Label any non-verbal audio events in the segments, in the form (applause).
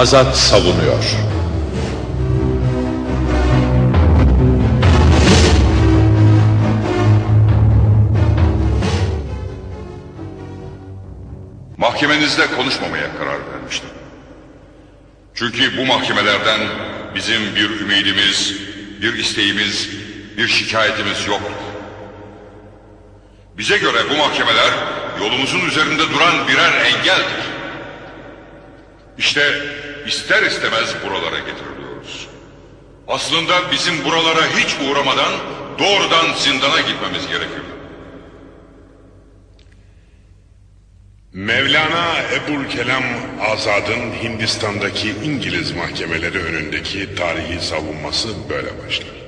Azat savunuyor. Mahkemenizde konuşmamaya karar vermiştim. Çünkü bu mahkemelerden bizim bir ümidimiz, bir isteğimiz, bir şikayetimiz yoktur. Bize göre bu mahkemeler yolumuzun üzerinde duran birer engeldir. İşte ister istemez buralara getiriliyoruz. Aslında bizim buralara hiç uğramadan doğrudan zindana gitmemiz gerekiyor. Mevlana Ebul Kelam Azad'ın Hindistan'daki İngiliz mahkemeleri önündeki tarihi savunması böyle başlar.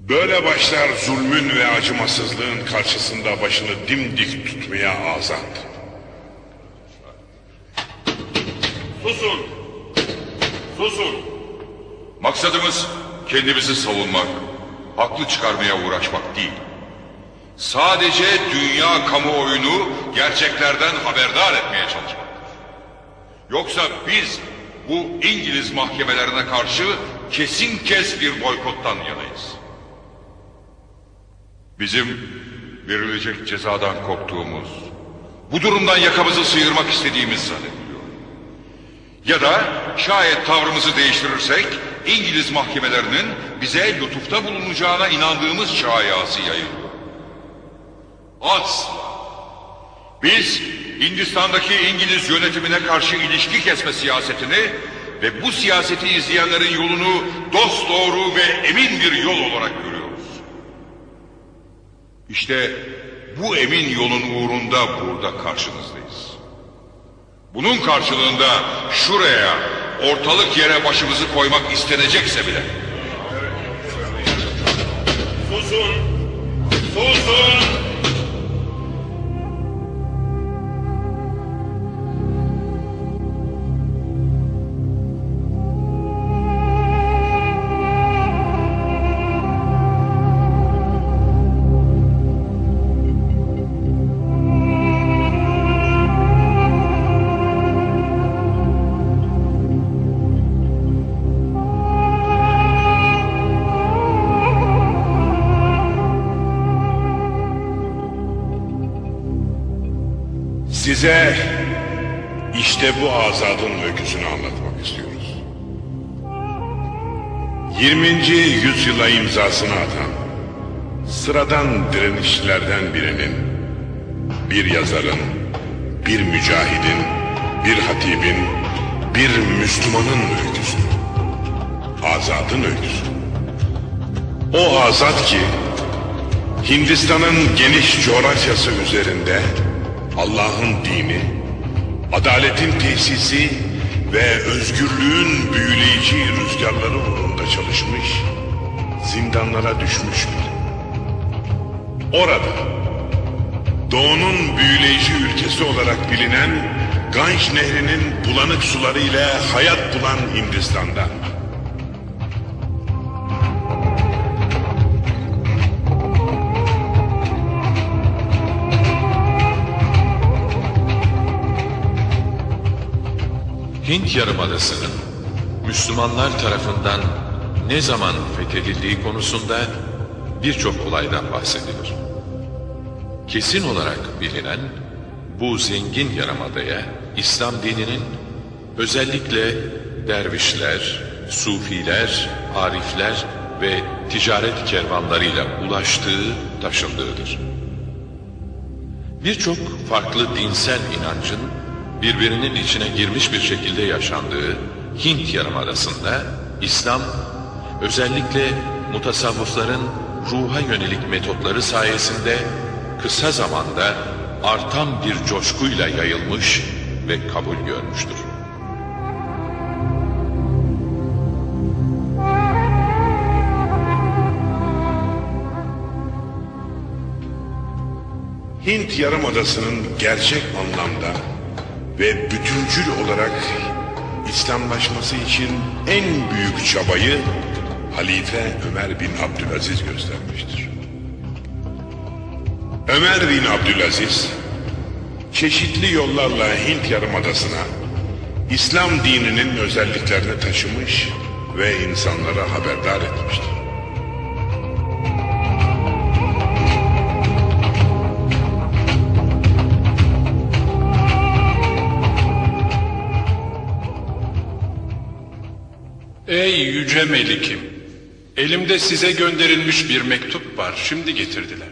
Böyle başlar zulmün ve acımasızlığın karşısında başını dimdik tutmaya azat. Susun! Susun! Maksadımız kendimizi savunmak, haklı çıkarmaya uğraşmak değil. Sadece dünya kamuoyunu gerçeklerden haberdar etmeye çalışmaktır. Yoksa biz bu İngiliz mahkemelerine karşı kesin kes bir boykottan yanayız. Bizim verilecek cezadan korktuğumuz, bu durumdan yakamızı sıyırmak istediğimiz zannediliyor. Ya da şayet tavrımızı değiştirirsek İngiliz mahkemelerinin bize lütufta bulunacağına inandığımız şayası yayılıyor. Asla. Biz Hindistan'daki İngiliz yönetimine karşı ilişki kesme siyasetini ve bu siyaseti izleyenlerin yolunu dost doğru ve emin bir yol olarak görüyoruz. İşte bu emin yolun uğrunda burada karşınızdayız. Bunun karşılığında şuraya ortalık yere başımızı koymak istenecekse bile. Susun! Susun! Azadın öyküsünü anlatmak istiyoruz. 20. yüzyıla imzasını atan sıradan direnişçilerden birinin, bir yazarın, bir mücahidin, bir hatibin, bir Müslümanın öyküsü. Azadın öyküsü. O azat ki Hindistan'ın geniş coğrafyası üzerinde Allah'ın dini, adaletin tesisi ve özgürlüğün büyüleyici rüzgarları uğrunda çalışmış, zindanlara düşmüş biri. Orada, doğunun büyüleyici ülkesi olarak bilinen Ganj Nehri'nin bulanık sularıyla hayat bulan Hindistan'da, Hint Yarımadası'nın Müslümanlar tarafından ne zaman fethedildiği konusunda birçok olaydan bahsedilir. Kesin olarak bilinen bu zengin yarımadaya İslam dininin özellikle dervişler, sufiler, arifler ve ticaret kervanlarıyla ulaştığı, taşındığıdır. Birçok farklı dinsel inancın birbirinin içine girmiş bir şekilde yaşandığı Hint Yarımadası'nda İslam özellikle mutasavvıfların ruha yönelik metotları sayesinde kısa zamanda artan bir coşkuyla yayılmış ve kabul görmüştür. Hint Yarımadası'nın gerçek anlamda ve bütüncül olarak İslamlaşması için en büyük çabayı Halife Ömer bin Abdülaziz göstermiştir. Ömer bin Abdülaziz çeşitli yollarla Hint Yarımadası'na İslam dininin özelliklerini taşımış ve insanlara haberdar etmiştir. Yüce melikim! Elimde size gönderilmiş bir mektup var. Şimdi getirdiler.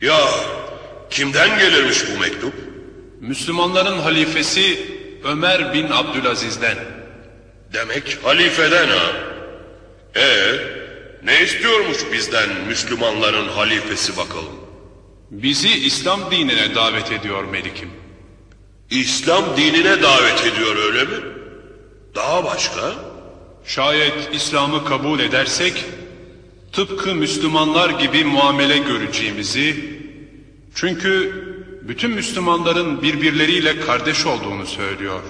Ya kimden gelirmiş bu mektup? Müslümanların halifesi Ömer bin Abdülaziz'den. Demek halifeden ha. Ee, ne istiyormuş bizden Müslümanların halifesi bakalım? Bizi İslam dinine davet ediyor melikim. İslam dinine davet ediyor öyle mi? Daha başka? Şayet İslam'ı kabul edersek, tıpkı Müslümanlar gibi muamele göreceğimizi, çünkü bütün Müslümanların birbirleriyle kardeş olduğunu söylüyor.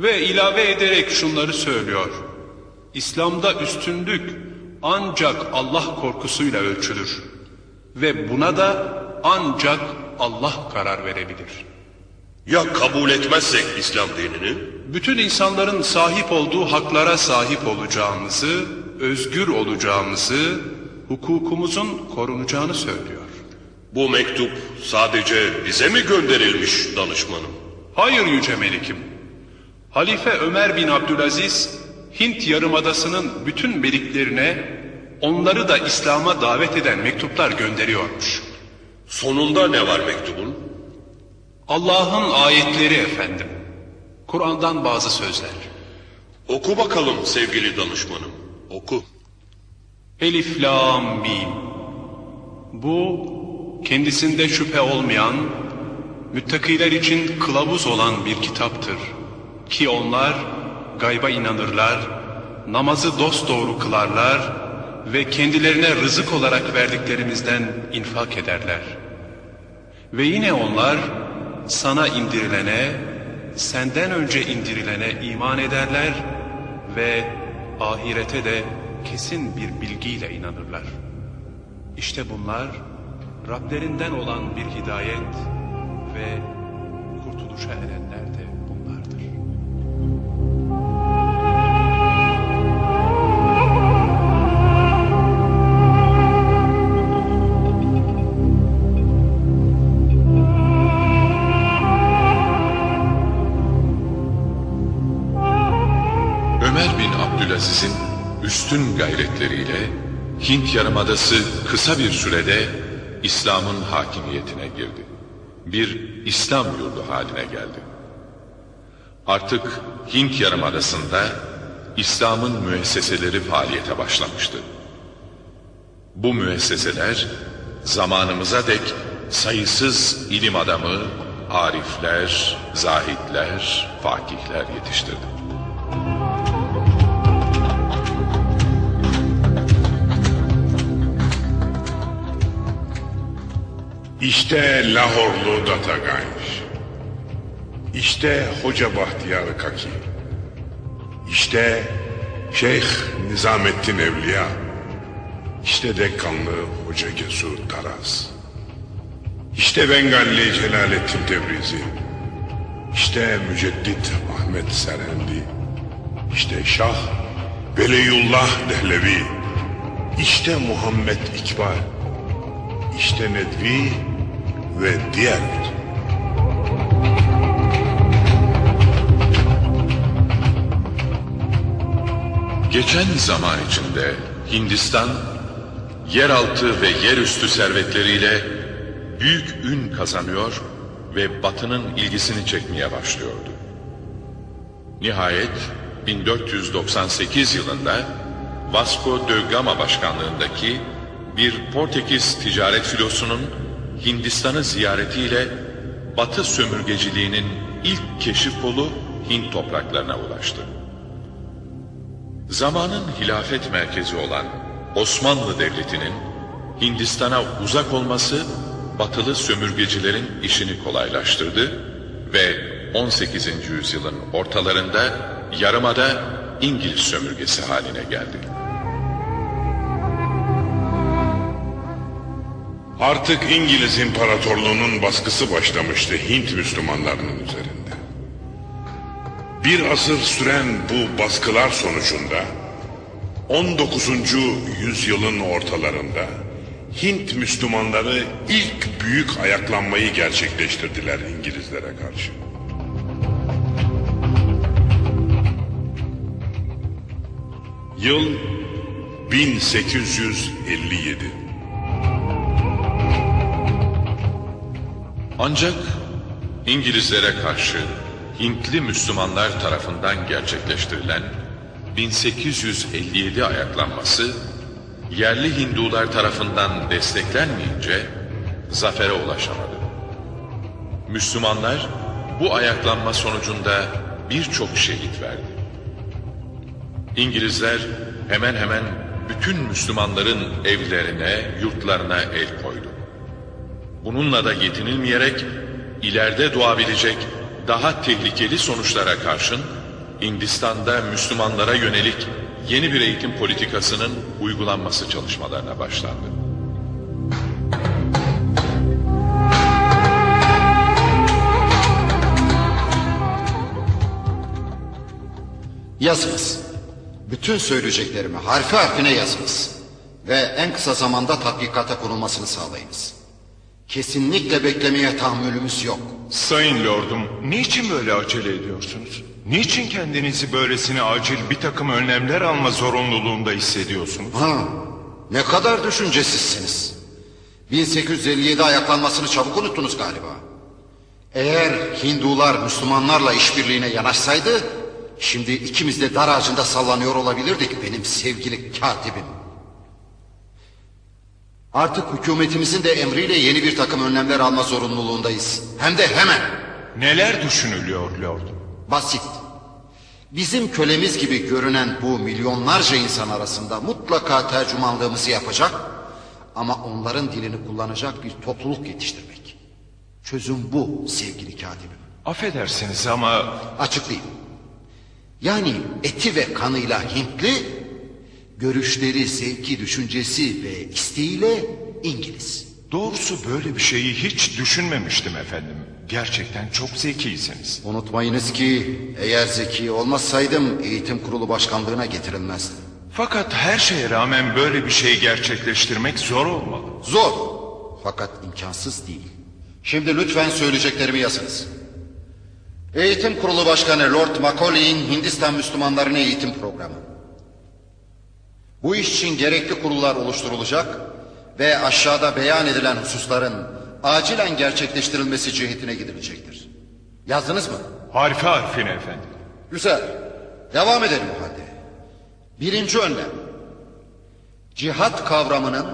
Ve ilave ederek şunları söylüyor. İslam'da üstünlük ancak Allah korkusuyla ölçülür. Ve buna da ancak Allah karar verebilir. Ya kabul etmezsek İslam dinini? Bütün insanların sahip olduğu haklara sahip olacağımızı, özgür olacağımızı, hukukumuzun korunacağını söylüyor. Bu mektup sadece bize mi gönderilmiş danışmanım? Hayır yüce melikim. Halife Ömer bin Abdülaziz, Hint yarımadasının bütün meliklerine, onları da İslam'a davet eden mektuplar gönderiyormuş. Sonunda ne var mektubun? Allah'ın ayetleri efendim. Kur'an'dan bazı sözler. Oku bakalım sevgili danışmanım. Oku. Elif, Lam, Mim. Bu kendisinde şüphe olmayan, müttakiler için kılavuz olan bir kitaptır. Ki onlar gayba inanırlar, namazı dosdoğru kılarlar ve kendilerine rızık olarak verdiklerimizden infak ederler. Ve yine onlar sana indirilene, senden önce indirilene iman ederler ve ahirete de kesin bir bilgiyle inanırlar. İşte bunlar Rablerinden olan bir hidayet ve kurtuluşa erenler gayretleriyle Hint Yarımadası kısa bir sürede İslam'ın hakimiyetine girdi. Bir İslam yurdu haline geldi. Artık Hint Yarımadası'nda İslam'ın müesseseleri faaliyete başlamıştı. Bu müesseseler zamanımıza dek sayısız ilim adamı, arifler, zahitler, fakihler yetiştirdi. İşte Lahorlu Dataganj. İşte Hoca Bahtiyar Kaki. İşte Şeyh Nizamettin Evliya. İşte Dekkanlı Hoca Cesur Taraz. İşte Bengalli Celalettin Tebrizi. İşte Müceddit Ahmet Serendi. İşte Şah Veliyullah Dehlevi. İşte Muhammed İkbal. İşte Nedvi ve diğerleri. Geçen zaman içinde Hindistan yeraltı ve yerüstü servetleriyle büyük ün kazanıyor ve Batı'nın ilgisini çekmeye başlıyordu. Nihayet 1498 yılında Vasco da Gama başkanlığındaki bir Portekiz ticaret filosunun Hindistan'ı ziyaretiyle Batı sömürgeciliğinin ilk keşif kolu Hint topraklarına ulaştı. Zamanın hilafet merkezi olan Osmanlı Devleti'nin Hindistan'a uzak olması batılı sömürgecilerin işini kolaylaştırdı ve 18. yüzyılın ortalarında yarımada İngiliz sömürgesi haline geldi. Artık İngiliz İmparatorluğu'nun baskısı başlamıştı Hint Müslümanlarının üzerinde. Bir asır süren bu baskılar sonucunda 19. yüzyılın ortalarında Hint Müslümanları ilk büyük ayaklanmayı gerçekleştirdiler İngilizlere karşı. Yıl 1857. Ancak İngilizlere karşı Hintli Müslümanlar tarafından gerçekleştirilen 1857 ayaklanması yerli Hindular tarafından desteklenmeyince zafere ulaşamadı. Müslümanlar bu ayaklanma sonucunda birçok şehit verdi. İngilizler hemen hemen bütün Müslümanların evlerine, yurtlarına el koydu. Bununla da yetinilmeyerek ileride doğabilecek daha tehlikeli sonuçlara karşın Hindistan'da Müslümanlara yönelik yeni bir eğitim politikasının uygulanması çalışmalarına başlandı. Yazınız. Bütün söyleyeceklerimi harfi harfine yazınız. Ve en kısa zamanda tatbikata konulmasını sağlayınız. Kesinlikle beklemeye tahammülümüz yok. Sayın Lordum, niçin böyle acele ediyorsunuz? Niçin kendinizi böylesine acil bir takım önlemler alma zorunluluğunda hissediyorsunuz? Ha, ne kadar düşüncesizsiniz. 1857 ayaklanmasını çabuk unuttunuz galiba. Eğer Hindular Müslümanlarla işbirliğine yanaşsaydı... ...şimdi ikimiz de dar ağacında sallanıyor olabilirdik benim sevgili katibim. Artık hükümetimizin de emriyle yeni bir takım önlemler alma zorunluluğundayız. Hem de hemen. Neler düşünülüyor Lordum? Basit. Bizim kölemiz gibi görünen bu milyonlarca insan arasında mutlaka tercümanlığımızı yapacak ama onların dilini kullanacak bir topluluk yetiştirmek. Çözüm bu sevgili katibim. Affedersiniz ama Açıklayayım. Yani eti ve kanıyla Hintli, görüşleri, zevki, düşüncesi ve isteğiyle İngiliz. doğrusu böyle bir şeyi hiç düşünmemiştim efendim. Gerçekten çok zekisiniz. Unutmayınız ki eğer zeki olmasaydım eğitim kurulu başkanlığına getirilmezdim. Fakat her şeye rağmen böyle bir şey gerçekleştirmek zor olmalı. Zor fakat imkansız değil. Şimdi lütfen söyleyeceklerimi yazınız. Eğitim Kurulu Başkanı Lord Macaulay'in Hindistan Müslümanlarına eğitim programı. Bu iş için gerekli kurullar oluşturulacak ve aşağıda beyan edilen hususların acilen gerçekleştirilmesi cihetine gidilecektir. Yazdınız mı? Harfi harfine efendim. Güzel. Devam edelim o halde. Birinci önlem. Cihat kavramının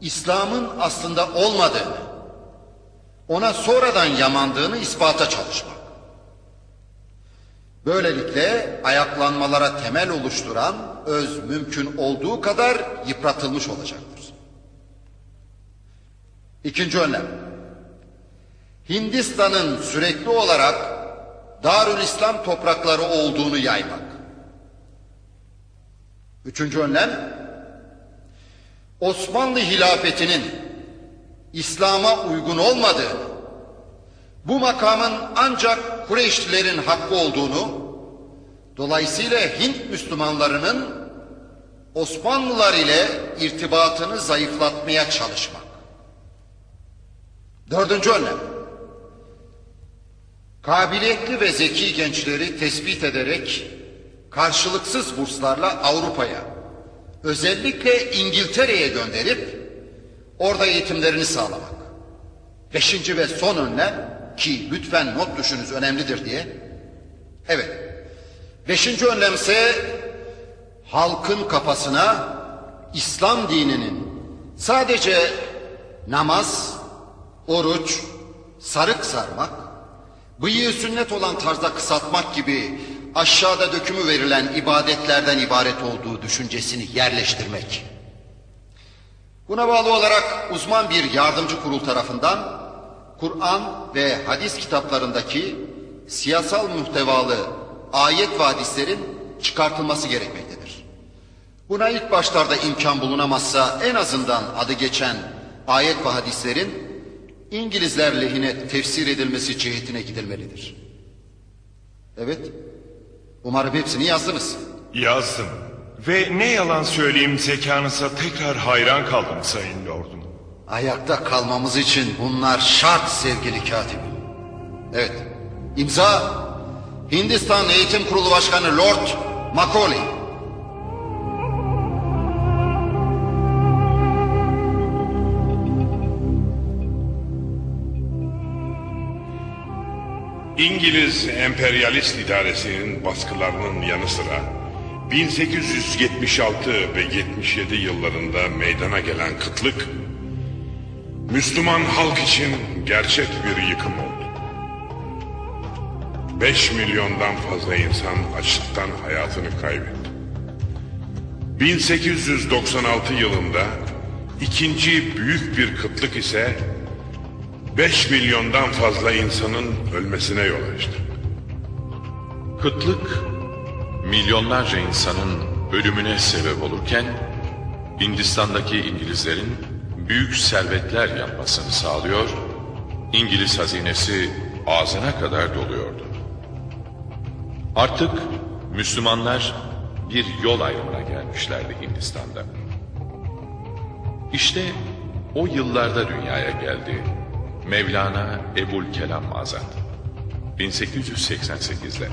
İslam'ın aslında olmadığını, ona sonradan yamandığını ispata çalışmak. Böylelikle ayaklanmalara temel oluşturan öz mümkün olduğu kadar yıpratılmış olacaktır. İkinci önlem. Hindistan'ın sürekli olarak Darül İslam toprakları olduğunu yaymak. Üçüncü önlem, Osmanlı hilafetinin İslam'a uygun olmadığını, bu makamın ancak Kureyşlilerin hakkı olduğunu, dolayısıyla Hint Müslümanlarının Osmanlılar ile irtibatını zayıflatmaya çalışmak. Dördüncü önlem, kabiliyetli ve zeki gençleri tespit ederek karşılıksız burslarla Avrupa'ya, özellikle İngiltere'ye gönderip orada eğitimlerini sağlamak. Beşinci ve son önlem ki lütfen not düşünüz önemlidir diye. Evet. Beşinci önlemse halkın kafasına İslam dininin sadece namaz, oruç, sarık sarmak, bıyığı sünnet olan tarzda kısaltmak gibi aşağıda dökümü verilen ibadetlerden ibaret olduğu düşüncesini yerleştirmek. Buna bağlı olarak uzman bir yardımcı kurul tarafından Kur'an ve hadis kitaplarındaki siyasal muhtevalı ayet ve hadislerin çıkartılması gerekmektedir. Buna ilk başlarda imkan bulunamazsa en azından adı geçen ayet ve hadislerin İngilizler lehine tefsir edilmesi cihetine gidilmelidir. Evet, Umarım hepsini yazdınız. Yazdım. Ve ne yalan söyleyeyim zekanıza tekrar hayran kaldım sayın lordum. Ayakta kalmamız için bunlar şart sevgili katibim. Evet. İmza Hindistan Eğitim Kurulu Başkanı Lord Macaulay. İngiliz emperyalist idaresinin baskılarının yanı sıra 1876 ve 77 yıllarında meydana gelen kıtlık Müslüman halk için gerçek bir yıkım oldu. 5 milyondan fazla insan açlıktan hayatını kaybetti. 1896 yılında ikinci büyük bir kıtlık ise 5 milyondan fazla insanın ölmesine yol açtı. Kıtlık milyonlarca insanın ölümüne sebep olurken Hindistan'daki İngilizlerin büyük servetler yapmasını sağlıyor, İngiliz hazinesi ağzına kadar doluyordu. Artık Müslümanlar bir yol ayrımına gelmişlerdi Hindistan'da. İşte o yıllarda dünyaya geldi Mevlana Ebul Kelam Azad 1888'de.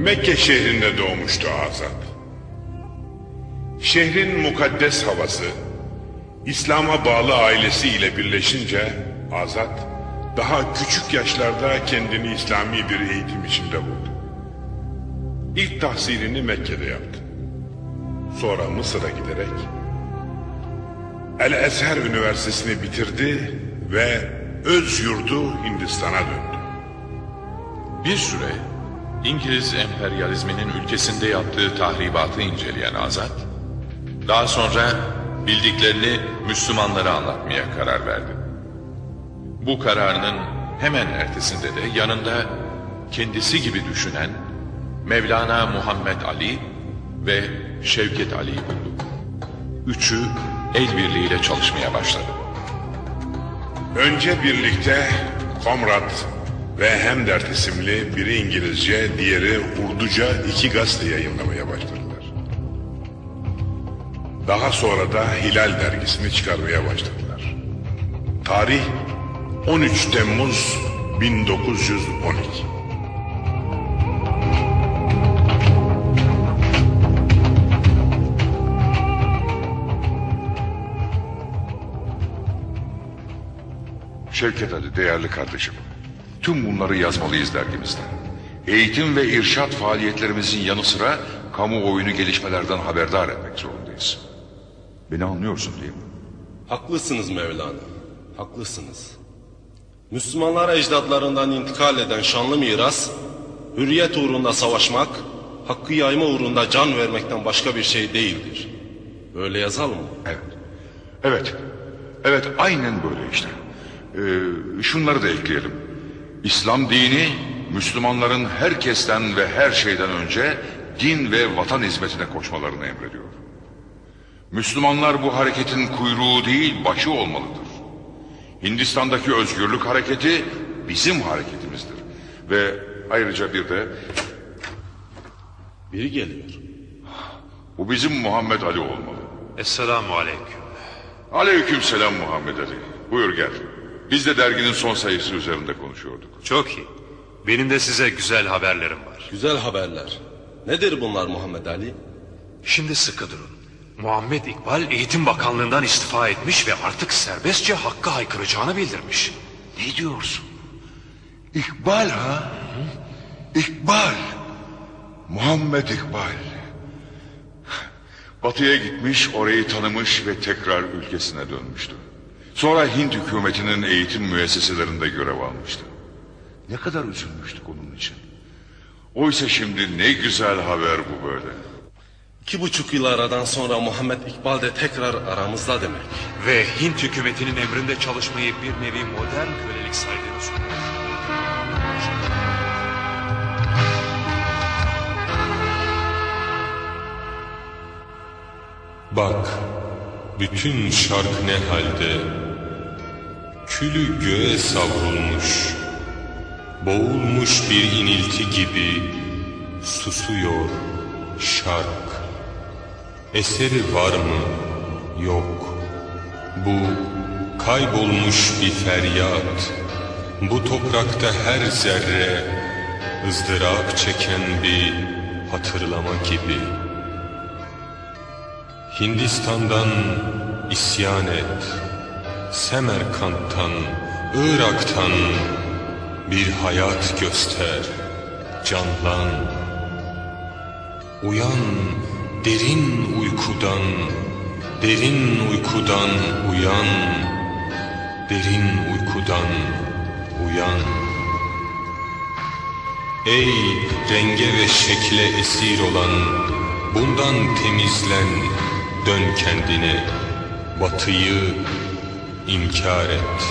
Mekke şehrinde doğmuştu Azat. Şehrin mukaddes havası, İslam'a bağlı ailesiyle birleşince Azat daha küçük yaşlarda kendini İslami bir eğitim içinde buldu. İlk tahsilini Mekke'de yaptı. Sonra Mısır'a giderek El Ezher Üniversitesi'ni bitirdi ve öz yurdu Hindistan'a döndü. Bir süre İngiliz emperyalizminin ülkesinde yaptığı tahribatı inceleyen Azad, daha sonra bildiklerini Müslümanlara anlatmaya karar verdi. Bu kararının hemen ertesinde de yanında kendisi gibi düşünen Mevlana Muhammed Ali ve Şevket Ali'yi buldu. Üçü el birliğiyle çalışmaya başladı. Önce birlikte Komrat ve Hemdert isimli biri İngilizce, diğeri Urduca iki gazete yayınlamaya başladılar. Daha sonra da Hilal dergisini çıkarmaya başladılar. Tarih 13 Temmuz 1912. Şevket Ali değerli kardeşim. Tüm bunları yazmalıyız dergimizde. Eğitim ve irşat faaliyetlerimizin yanı sıra kamuoyunu gelişmelerden haberdar etmek zorundayız. Beni anlıyorsun değil mi? Haklısınız Mevlana. Haklısınız. Müslümanlar ecdadlarından intikal eden şanlı miras, hürriyet uğrunda savaşmak, hakkı yayma uğrunda can vermekten başka bir şey değildir. Böyle yazalım mı? Evet. Evet. Evet aynen böyle işte. Ee, şunları da ekleyelim. İslam dini Müslümanların herkesten ve her şeyden önce din ve vatan hizmetine koşmalarını emrediyor. Müslümanlar bu hareketin kuyruğu değil başı olmalıdır. Hindistan'daki özgürlük hareketi bizim hareketimizdir. Ve ayrıca bir de Biri geliyor. bu bizim Muhammed Ali olmalı. Esselamu aleyküm. Aleyküm selam Muhammed Ali. Buyur gel. Biz de derginin son sayısı üzerinde konuşuyorduk. Çok iyi. Benim de size güzel haberlerim var. Güzel haberler. Nedir bunlar Muhammed Ali? Şimdi sıkı durun. Muhammed İkbal Eğitim Bakanlığından istifa etmiş ve artık serbestçe hakkı haykıracağını bildirmiş. Ne diyorsun? İkbal ha? İkbal. Muhammed İkbal. Batı'ya gitmiş, orayı tanımış ve tekrar ülkesine dönmüştü. Sonra Hint hükümetinin eğitim müesseselerinde görev almıştı. Ne kadar üzülmüştük onun için. Oysa şimdi ne güzel haber bu böyle. İki buçuk yıl aradan sonra Muhammed İkbal de tekrar aramızda demek. Ve Hint hükümetinin emrinde çalışmayı bir nevi modern kölelik saydığını söylüyor. Bak, bütün şark ne halde, Külü göğe savrulmuş, boğulmuş bir inilti gibi susuyor şark. Eseri var mı? Yok. Bu kaybolmuş bir feryat. Bu toprakta her zerre ızdırap çeken bir hatırlama gibi. Hindistan'dan isyan et. Semerkant'tan, Irak'tan bir hayat göster. Canlan. Uyan derin uykudan, derin uykudan uyan. Derin uykudan uyan. Ey renge ve şekle esir olan, bundan temizlen, dön kendine, batıyı inkar et.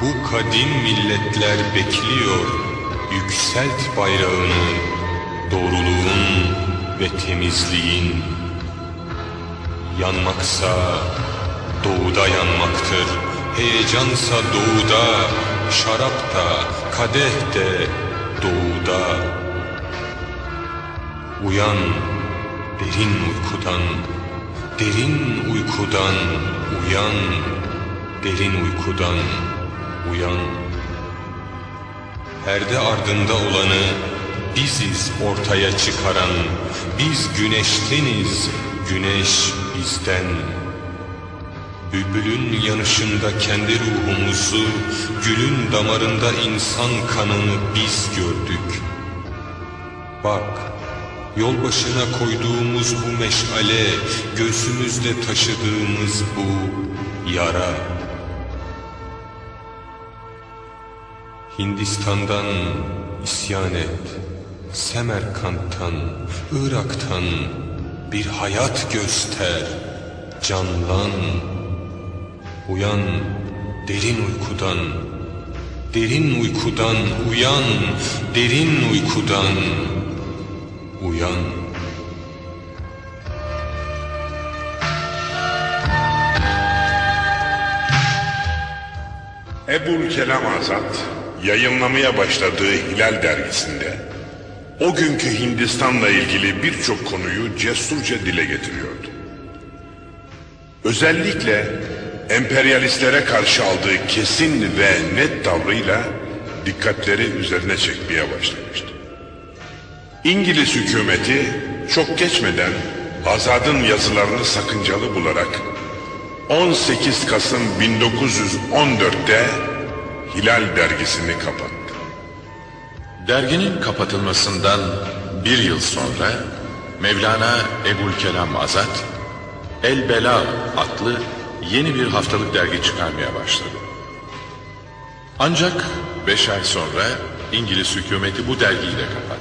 Bu kadim milletler bekliyor, yükselt bayrağını, doğruluğun ve temizliğin. Yanmaksa doğuda yanmaktır, heyecansa doğuda, şarap da, kadeh de doğuda. Uyan derin uykudan, derin uykudan uyan, derin uykudan uyan. Perde ardında olanı biziz ortaya çıkaran, biz güneşteniz, güneş bizden. Bülbülün yanışında kendi ruhumuzu, gülün damarında insan kanını biz gördük. Bak, yol başına koyduğumuz bu meşale, göğsümüzde taşıdığımız bu yara. Hindistan'dan isyan et, Semerkant'tan, Irak'tan bir hayat göster, canlan. Uyan derin uykudan, derin uykudan uyan, derin uykudan uyan. Ebul Kelam Azat yayınlamaya başladığı Hilal dergisinde o günkü Hindistan'la ilgili birçok konuyu cesurca dile getiriyordu. Özellikle emperyalistlere karşı aldığı kesin ve net tavrıyla dikkatleri üzerine çekmeye başlamıştı. İngiliz hükümeti çok geçmeden Azad'ın yazılarını sakıncalı bularak 18 Kasım 1914'te Hilal dergisini kapattı. Derginin kapatılmasından bir yıl sonra Mevlana Ebu'l-Kelam Azat El Bela adlı yeni bir haftalık dergi çıkarmaya başladı. Ancak beş ay sonra İngiliz hükümeti bu dergiyi de kapattı.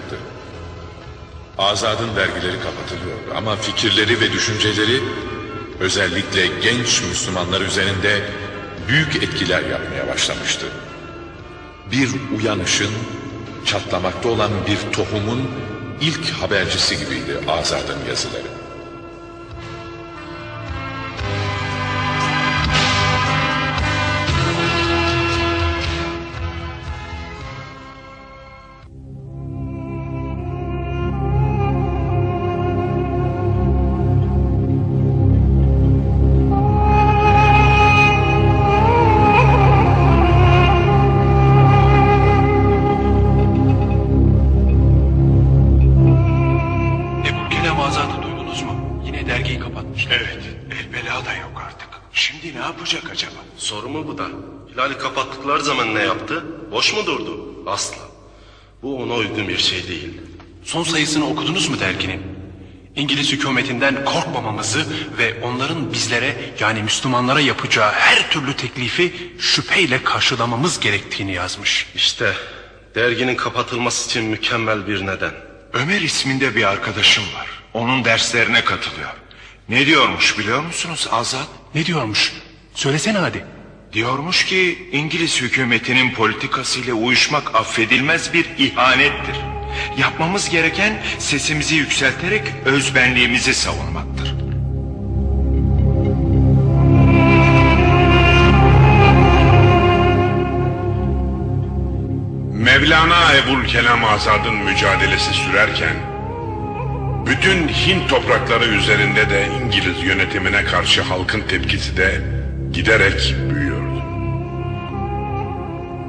Azad'ın dergileri kapatılıyordu ama fikirleri ve düşünceleri özellikle genç Müslümanlar üzerinde büyük etkiler yapmaya başlamıştı. Bir uyanışın, çatlamakta olan bir tohumun ilk habercisi gibiydi Azad'ın yazıları. Uygun bir şey değil. Son sayısını okudunuz mu derginin? İngiliz hükümetinden korkmamamızı ve onların bizlere yani Müslümanlara yapacağı her türlü teklifi şüpheyle karşılamamız gerektiğini yazmış. İşte derginin kapatılması için mükemmel bir neden. Ömer isminde bir arkadaşım var. Onun derslerine katılıyor. Ne diyormuş biliyor musunuz Azat? Ne diyormuş? Söylesene hadi. Diyormuş ki İngiliz hükümetinin politikasıyla uyuşmak affedilmez bir ihanettir. Yapmamız gereken sesimizi yükselterek özbenliğimizi savunmaktır. Mevlana Ebul Kelam Azad'ın mücadelesi sürerken bütün Hint toprakları üzerinde de İngiliz yönetimine karşı halkın tepkisi de giderek büyüdü.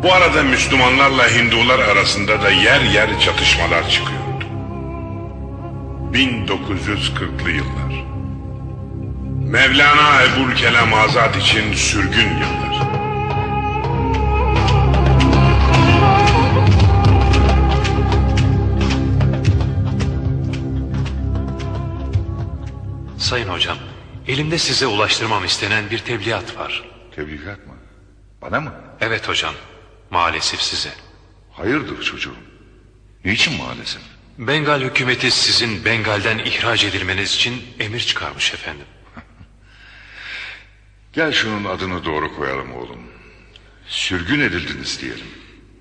Bu arada Müslümanlarla Hindular arasında da yer yer çatışmalar çıkıyordu. 1940'lı yıllar. Mevlana Ebul Kelam Azad için sürgün yıllar. Sayın hocam, elimde size ulaştırmam istenen bir tebliğat var. Tebligat mı? Bana mı? Evet hocam, maalesef size. Hayırdır çocuğum? Niçin maalesef? Bengal hükümeti sizin Bengal'den ihraç edilmeniz için emir çıkarmış efendim. (laughs) Gel şunun adını doğru koyalım oğlum. Sürgün edildiniz diyelim.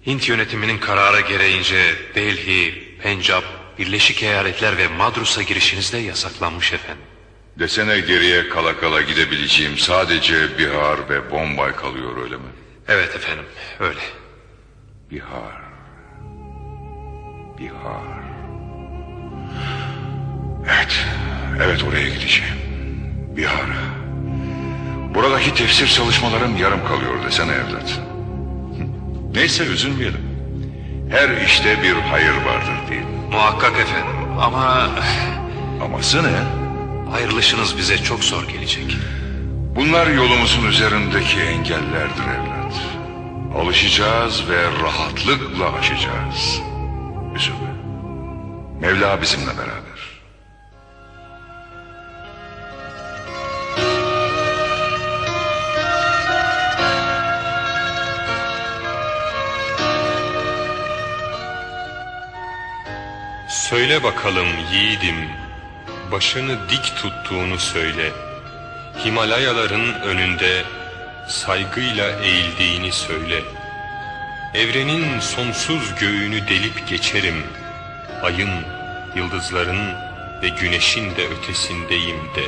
Hint yönetiminin kararı gereğince Delhi, Pencap, Birleşik Eyaletler ve Madrus'a girişiniz de yasaklanmış efendim. Desene geriye kala kala gidebileceğim sadece Bihar ve Bombay kalıyor öyle mi? Evet efendim, öyle. Bihar. Bihar. Evet, evet oraya gideceğim. Bihar. Buradaki tefsir çalışmalarım yarım kalıyor desene evlat. (laughs) Neyse üzülmeyelim. Her işte bir hayır vardır değil mi? Muhakkak efendim ama (laughs) Aması ne? ayrılışınız bize çok zor gelecek. Bunlar yolumuzun üzerindeki engellerdir evlat. Alışacağız ve rahatlıkla aşacağız. Üzülme. Mevla bizimle beraber. Söyle bakalım yiğidim, başını dik tuttuğunu söyle. Himalayaların önünde saygıyla eğildiğini söyle. Evrenin sonsuz göğünü delip geçerim. Ayın, yıldızların ve güneşin de ötesindeyim de.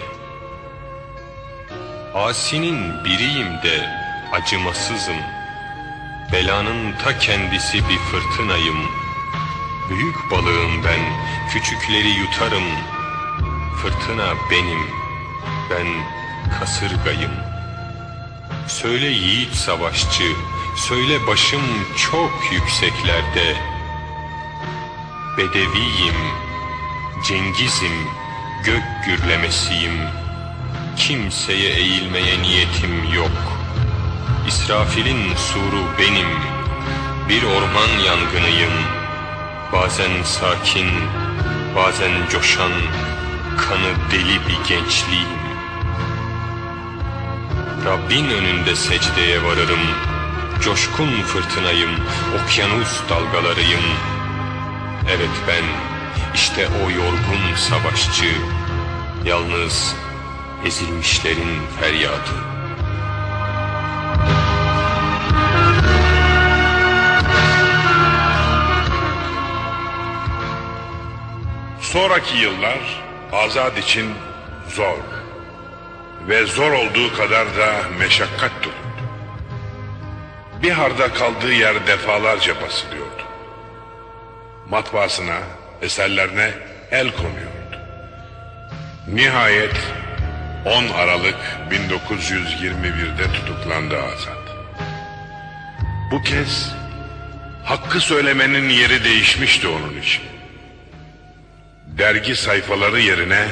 Asinin biriyim de acımasızım. Belanın ta kendisi bir fırtınayım. Büyük balığım ben, küçükleri yutarım. Fırtına benim, ben kasırgayım. Söyle yiğit savaşçı, söyle başım çok yükseklerde. Bedeviyim, Cengizim, gök gürlemesiyim. Kimseye eğilmeye niyetim yok. İsrafil'in suru benim, bir orman yangınıyım. Bazen sakin, bazen coşan, kanı deli bir gençliğim. Rabbin önünde secdeye varırım, coşkun fırtınayım, okyanus dalgalarıyım. Evet ben, işte o yorgun savaşçı, yalnız ezilmişlerin feryadı. Sonraki yıllar Azad için zor ve zor olduğu kadar da meşakkat doluydu. Bihar'da kaldığı yer defalarca basılıyordu. Matbaasına, eserlerine el konuyordu. Nihayet 10 Aralık 1921'de tutuklandı Azad. Bu kez hakkı söylemenin yeri değişmişti onun için dergi sayfaları yerine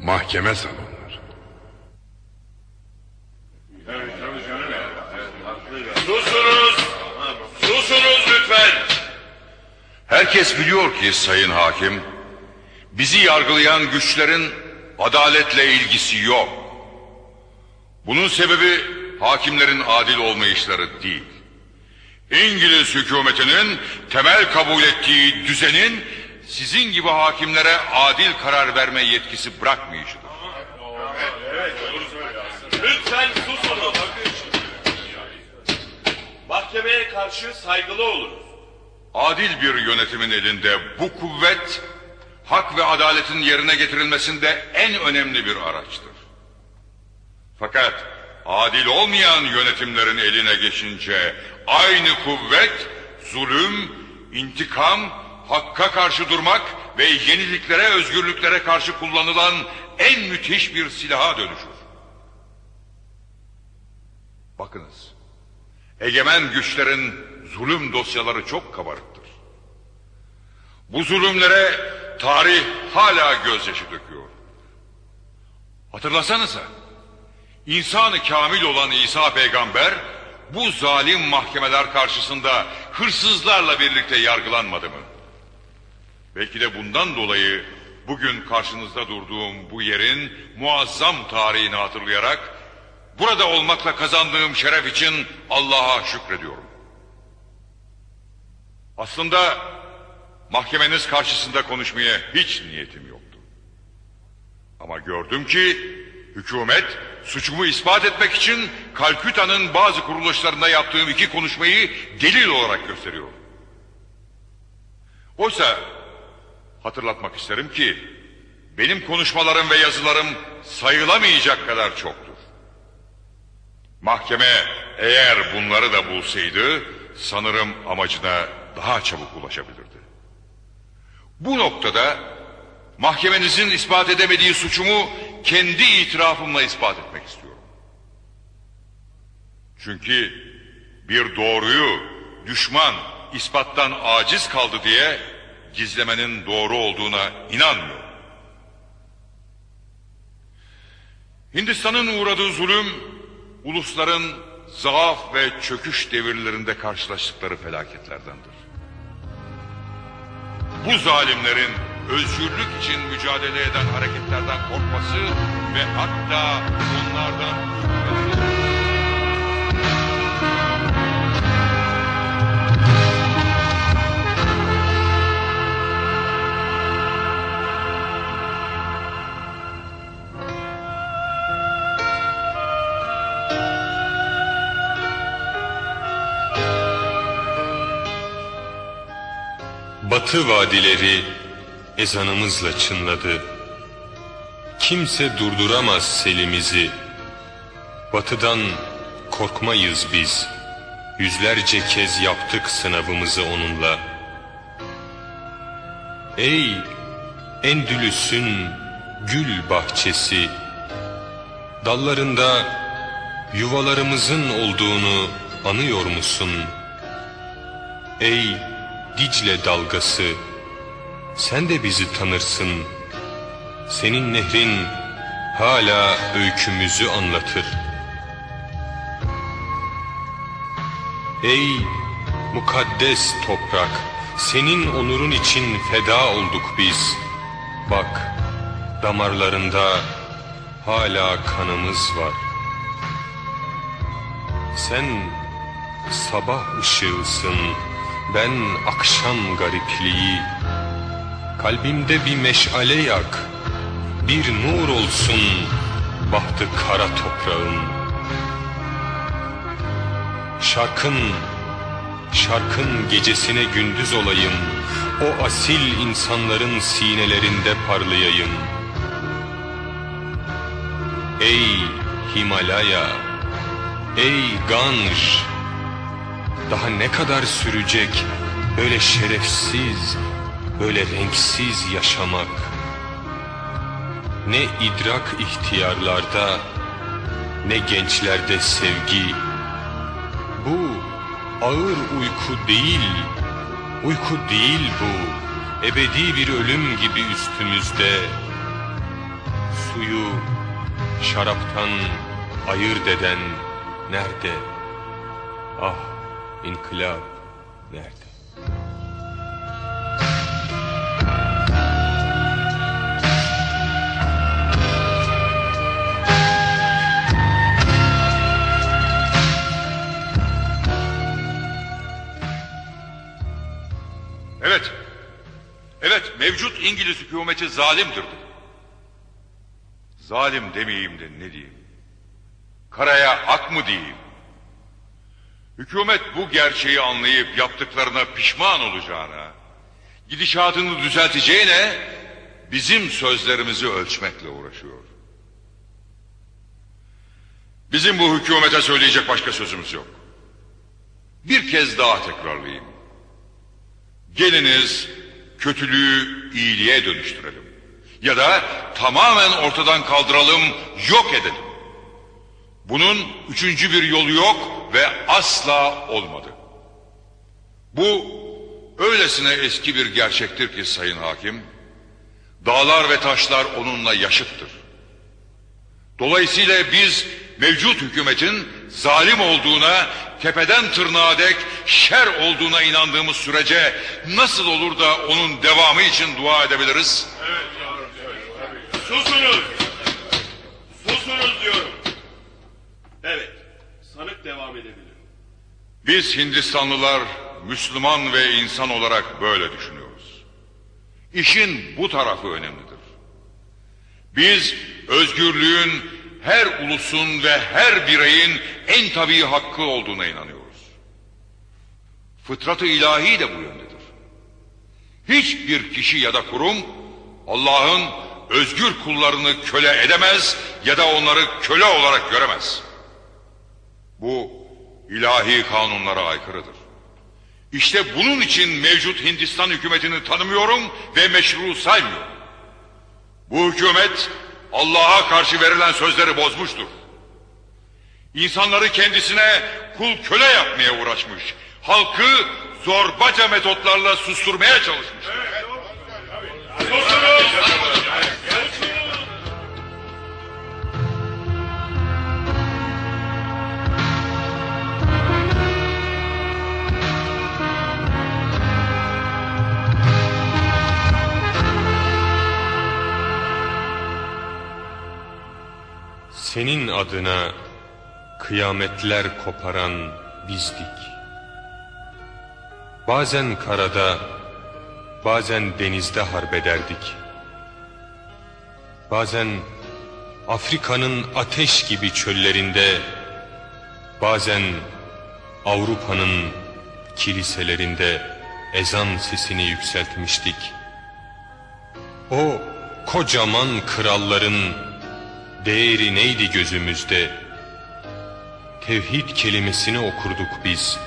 mahkeme salonları. Herkes biliyor ki sayın hakim, bizi yargılayan güçlerin adaletle ilgisi yok. Bunun sebebi hakimlerin adil olmayışları değil. İngiliz hükümetinin temel kabul ettiği düzenin sizin gibi hakimlere adil karar verme yetkisi bırakmayışıdır. Lütfen susunuz. Mahkemeye karşı saygılı olunuz. Adil bir yönetimin elinde bu kuvvet, hak ve adaletin yerine getirilmesinde en önemli bir araçtır. Fakat adil olmayan yönetimlerin eline geçince aynı kuvvet zulüm, intikam, hakka karşı durmak ve yeniliklere, özgürlüklere karşı kullanılan en müthiş bir silaha dönüşür. Bakınız, egemen güçlerin zulüm dosyaları çok kabarıktır. Bu zulümlere tarih hala gözyaşı döküyor. Hatırlasanıza, insanı kamil olan İsa peygamber bu zalim mahkemeler karşısında hırsızlarla birlikte yargılanmadı mı? Belki de bundan dolayı bugün karşınızda durduğum bu yerin muazzam tarihini hatırlayarak burada olmakla kazandığım şeref için Allah'a şükrediyorum. Aslında mahkemeniz karşısında konuşmaya hiç niyetim yoktu. Ama gördüm ki hükümet suçumu ispat etmek için Kalküta'nın bazı kuruluşlarında yaptığım iki konuşmayı delil olarak gösteriyor. Oysa hatırlatmak isterim ki benim konuşmalarım ve yazılarım sayılamayacak kadar çoktur. Mahkeme eğer bunları da bulsaydı sanırım amacına daha çabuk ulaşabilirdi. Bu noktada mahkemenizin ispat edemediği suçumu kendi itirafımla ispat etmek istiyorum. Çünkü bir doğruyu düşman ispattan aciz kaldı diye gizlemenin doğru olduğuna inanmıyorum. Hindistan'ın uğradığı zulüm ulusların zaaf ve çöküş devirlerinde karşılaştıkları felaketlerdendir. Bu zalimlerin özgürlük için mücadele eden hareketlerden korkması ve hatta onlardan Batı vadileri ezanımızla çınladı. Kimse durduramaz selimizi. Batıdan korkmayız biz. Yüzlerce kez yaptık sınavımızı onunla. Ey Endülüs'ün gül bahçesi, dallarında yuvalarımızın olduğunu anıyor musun? Ey Dicle dalgası, sen de bizi tanırsın. Senin nehrin hala öykümüzü anlatır. Ey mukaddes toprak, senin onurun için feda olduk biz. Bak, damarlarında hala kanımız var. Sen sabah ışığısın, ben akşam garipliği. Kalbimde bir meşale yak, bir nur olsun bahtı kara toprağın. Şarkın, şarkın gecesine gündüz olayım, o asil insanların sinelerinde parlayayım. Ey Himalaya, ey Ganj, daha ne kadar sürecek böyle şerefsiz, böyle renksiz yaşamak? Ne idrak ihtiyarlarda, ne gençlerde sevgi. Bu ağır uyku değil, uyku değil bu. Ebedi bir ölüm gibi üstümüzde. Suyu şaraptan ayırt eden nerede? Ah İnkılap nerede? Evet. Evet mevcut İngiliz hükümeti zalimdir. Zalim demeyeyim de ne diyeyim? Karaya ak mı diyeyim? Hükümet bu gerçeği anlayıp yaptıklarına pişman olacağına, gidişatını düzelteceğine bizim sözlerimizi ölçmekle uğraşıyor. Bizim bu hükümete söyleyecek başka sözümüz yok. Bir kez daha tekrarlayayım. Geliniz kötülüğü iyiliğe dönüştürelim. Ya da tamamen ortadan kaldıralım, yok edelim. Bunun üçüncü bir yolu yok ve asla olmadı. Bu öylesine eski bir gerçektir ki Sayın Hakim, dağlar ve taşlar onunla yaşıttır. Dolayısıyla biz mevcut hükümetin zalim olduğuna, tepeden tırnağa dek şer olduğuna inandığımız sürece nasıl olur da onun devamı için dua edebiliriz? Susunuz. Susunuz diyorum. Evet. Sanık devam edebilir. Biz Hindistanlılar Müslüman ve insan olarak böyle düşünüyoruz. İşin bu tarafı önemlidir. Biz özgürlüğün her ulusun ve her bireyin en tabii hakkı olduğuna inanıyoruz. Fıtratı ilahi de bu yöndedir. Hiçbir kişi ya da kurum Allah'ın özgür kullarını köle edemez ya da onları köle olarak göremez. Bu ilahi kanunlara aykırıdır. İşte bunun için mevcut Hindistan hükümetini tanımıyorum ve meşru saymıyorum. Bu hükümet Allah'a karşı verilen sözleri bozmuştur. İnsanları kendisine kul köle yapmaya uğraşmış. Halkı zorbaca metotlarla susturmaya çalışmıştır. Senin adına kıyametler koparan bizdik. Bazen karada, bazen denizde harbederdik. Bazen Afrika'nın ateş gibi çöllerinde, bazen Avrupa'nın kiliselerinde ezan sesini yükseltmiştik. O kocaman kralların değeri neydi gözümüzde? Tevhid kelimesini okurduk biz,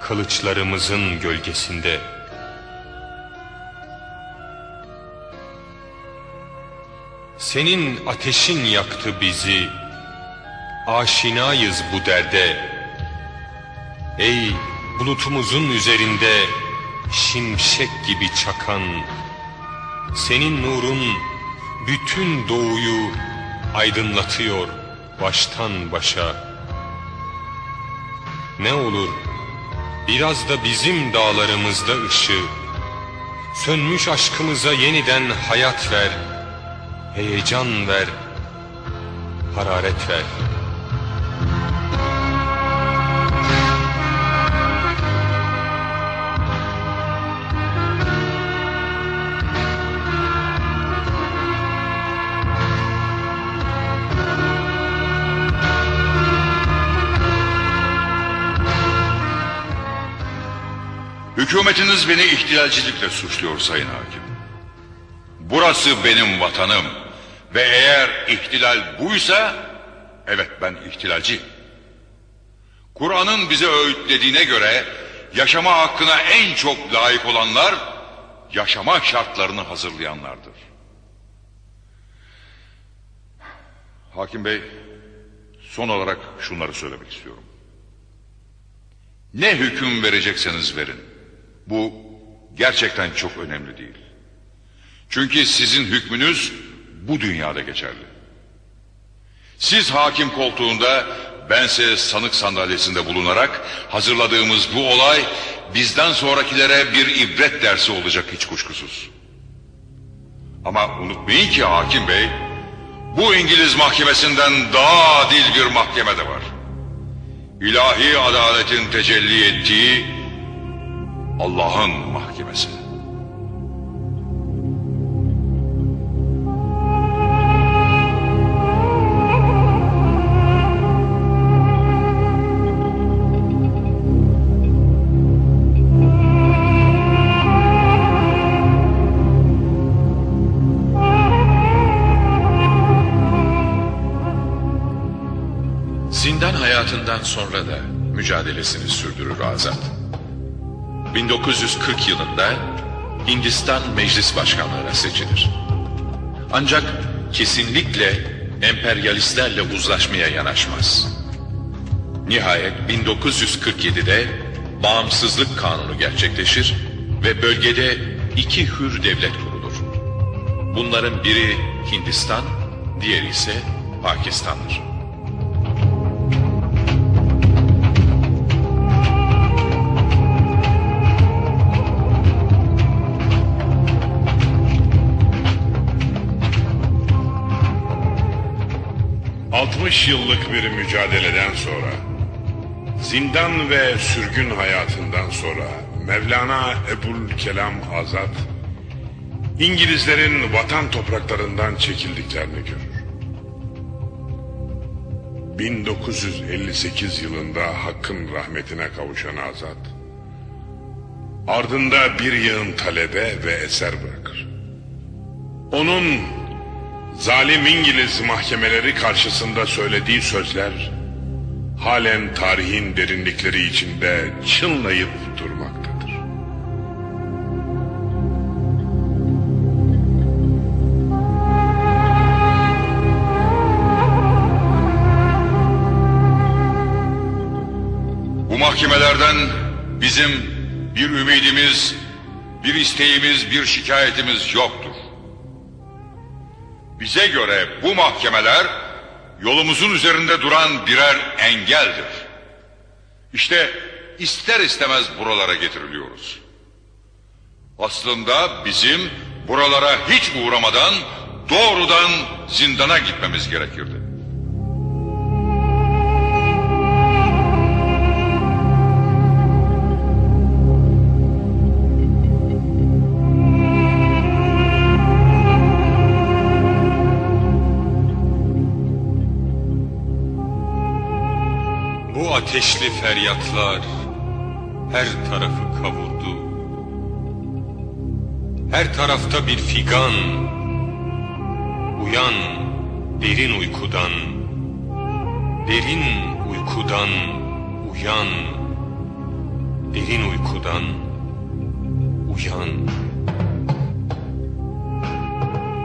kılıçlarımızın gölgesinde. Senin ateşin yaktı bizi, aşinayız bu derde. Ey bulutumuzun üzerinde şimşek gibi çakan, senin nurun bütün doğuyu aydınlatıyor baştan başa. Ne olur biraz da bizim dağlarımızda ışığı, sönmüş aşkımıza yeniden hayat ver, heyecan ver, hararet ver. Hükümetiniz beni ihtilalcilikle suçluyor Sayın Hakim. Burası benim vatanım ve eğer ihtilal buysa evet ben ihtilalciyim. Kur'an'ın bize öğütlediğine göre yaşama hakkına en çok layık olanlar yaşama şartlarını hazırlayanlardır. Hakim Bey son olarak şunları söylemek istiyorum. Ne hüküm verecekseniz verin. Bu gerçekten çok önemli değil. Çünkü sizin hükmünüz bu dünyada geçerli. Siz hakim koltuğunda bense sanık sandalyesinde bulunarak hazırladığımız bu olay bizden sonrakilere bir ibret dersi olacak hiç kuşkusuz. Ama unutmayın ki hakim bey bu İngiliz mahkemesinden daha adil bir mahkeme de var. İlahi adaletin tecelli ettiği Allah'ın mahkemesi. Zindan hayatından sonra da mücadelesini sürdürür Azat. 1940 yılında Hindistan Meclis Başkanlığı'na seçilir. Ancak kesinlikle emperyalistlerle uzlaşmaya yanaşmaz. Nihayet 1947'de bağımsızlık kanunu gerçekleşir ve bölgede iki hür devlet kurulur. Bunların biri Hindistan, diğeri ise Pakistan'dır. ...60 yıllık bir mücadeleden sonra... ...zindan ve sürgün hayatından sonra... ...Mevlana Ebul Kelam Azat... İngilizlerin vatan topraklarından çekildiklerini görür. 1958 yılında Hakk'ın rahmetine kavuşan Azat, ardında bir yığın talebe ve eser bırakır. Onun zalim İngiliz mahkemeleri karşısında söylediği sözler, halen tarihin derinlikleri içinde çınlayıp durmaktadır. Bu mahkemelerden bizim bir ümidimiz, bir isteğimiz, bir şikayetimiz yoktur. Bize göre bu mahkemeler yolumuzun üzerinde duran birer engeldir. İşte ister istemez buralara getiriliyoruz. Aslında bizim buralara hiç uğramadan doğrudan zindana gitmemiz gerekirdi. Ateşli feryatlar her tarafı kavurdu. Her tarafta bir figan. Uyan derin uykudan. Derin uykudan uyan. Derin uykudan uyan.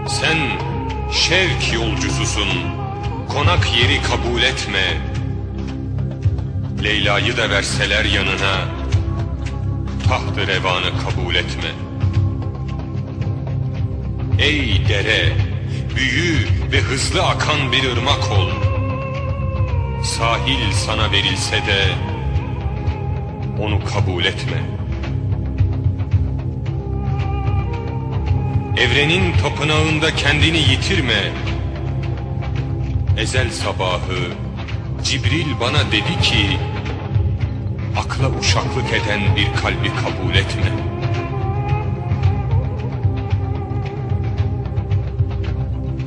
Sen şevk yolcususun. Konak yeri kabul etme. Leyla'yı da verseler yanına Taht-ı revanı kabul etme. Ey dere Büyü ve hızlı akan bir ırmak ol. Sahil sana verilse de Onu kabul etme. Evrenin tapınağında kendini yitirme. Ezel sabahı Cibril bana dedi ki akla uşaklık eden bir kalbi kabul etme.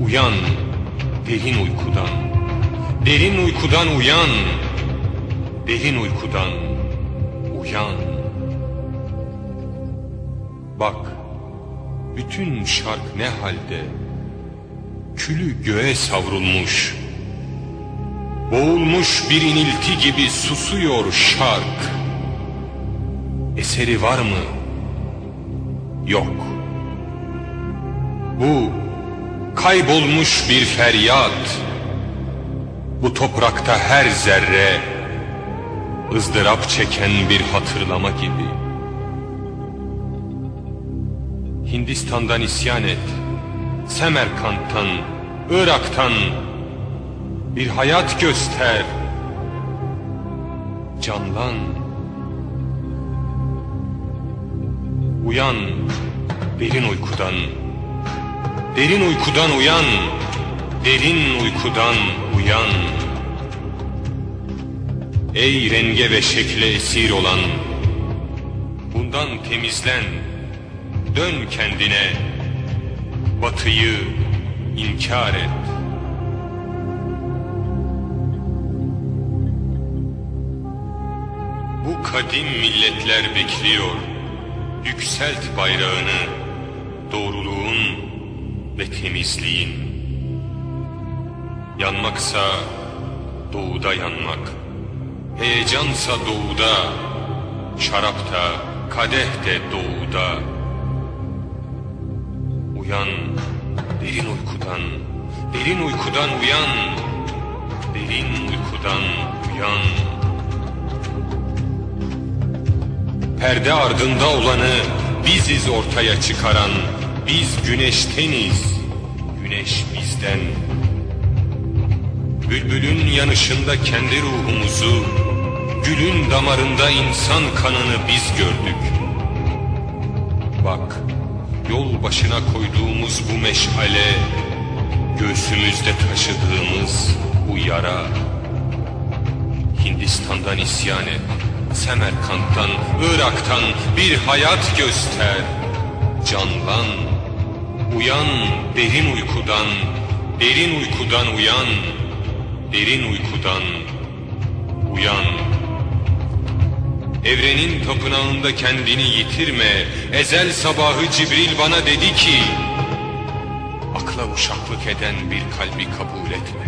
Uyan derin uykudan, derin uykudan uyan, derin uykudan uyan. Bak, bütün şark ne halde, külü göğe savrulmuş, Boğulmuş bir inilti gibi susuyor şark. Eseri var mı? Yok. Bu kaybolmuş bir feryat. Bu toprakta her zerre ızdırap çeken bir hatırlama gibi. Hindistan'dan isyan et. Semerkant'tan, Irak'tan, bir hayat göster. Canlan. Uyan derin uykudan. Derin uykudan uyan. Derin uykudan uyan. Ey renge ve şekle esir olan. Bundan temizlen. Dön kendine. Batıyı inkar et. Kadim milletler bekliyor. Yükselt bayrağını, doğruluğun ve temizliğin. Yanmaksa doğuda yanmak, heyecansa doğuda, şarapta, kadeh de doğuda. Uyan, derin uykudan, derin uykudan uyan, derin uykudan uyan. Perde ardında olanı biziz ortaya çıkaran, biz güneşteniz, güneş bizden. Bülbülün yanışında kendi ruhumuzu, gülün damarında insan kanını biz gördük. Bak, yol başına koyduğumuz bu meşale, göğsümüzde taşıdığımız bu yara. Hindistan'dan isyan et, Semerkant'tan, Irak'tan bir hayat göster. Canlan, uyan derin uykudan, derin uykudan uyan, derin uykudan uyan. Evrenin tapınağında kendini yitirme. Ezel sabahı Cibril bana dedi ki, akla uşaklık eden bir kalbi kabul etme.